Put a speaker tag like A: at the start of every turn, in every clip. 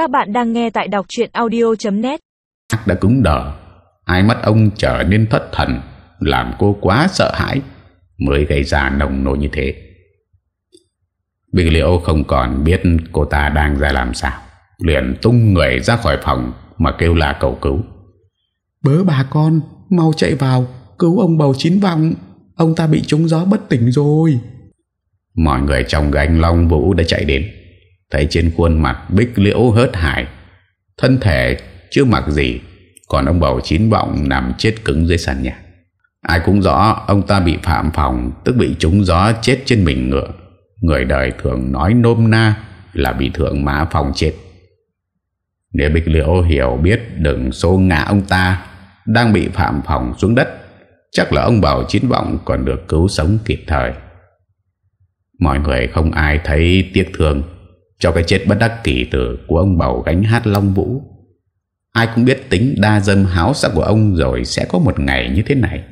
A: Các bạn đang nghe tại đọc chuyện audio.net
B: đã cứng đờ. Hai mắt ông trở nên thất thần Làm cô quá sợ hãi Mới gây ra nồng nổ như thế. Big Liễu không còn biết cô ta đang ra làm sao. Liền tung người ra khỏi phòng Mà kêu là cầu cứu.
C: Bớ bà con Mau chạy vào Cứu ông bầu chín vọng. Ông ta bị trúng gió bất tỉnh rồi.
B: Mọi người trong gánh Long Vũ đã chạy đến Thấy trên khuôn mặt Bích Liễu hớt hải, Thân thể chưa mặc gì, Còn ông bầu chín vọng nằm chết cứng dưới sàn nhà. Ai cũng rõ ông ta bị phạm phòng, Tức bị trúng gió chết trên mình ngựa. Người đời thường nói nôm na Là bị thượng má phòng chết. Nếu Bích Liễu hiểu biết Đừng xô ngã ông ta, Đang bị phạm phòng xuống đất, Chắc là ông bầu chín vọng Còn được cứu sống kịp thời. Mọi người không ai thấy tiếc thương. Cho cái chết bất đắc kỳ tử Của ông bầu gánh hát Long Vũ. Ai cũng biết tính đa dâm háo sắc của ông Rồi sẽ có một ngày như thế này.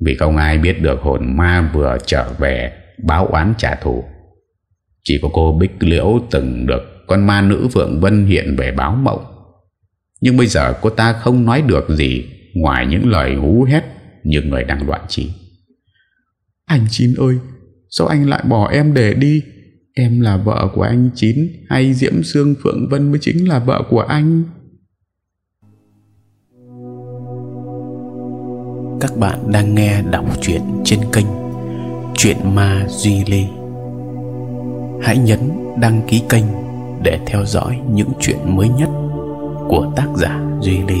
B: Vì không ai biết được hồn ma vừa trở về, Báo oán trả thù. Chỉ có cô Bích Liễu từng được Con ma nữ Phượng Vân hiện về báo mộng. Nhưng bây giờ cô ta không nói được gì Ngoài những lời hú hét Như người đang loạn trí.
C: Anh Chín ơi, Sao anh lại bỏ em để đi? Em là vợ của anh Chín, Hay Diễm Sương Phượng Vân mới chính là vợ của anh.
D: Các bạn đang nghe đọc truyện trên kênh Chuyện Ma Duy Lê. Hãy nhấn đăng ký kênh Để theo dõi những chuyện mới nhất Của tác giả Duy Lê.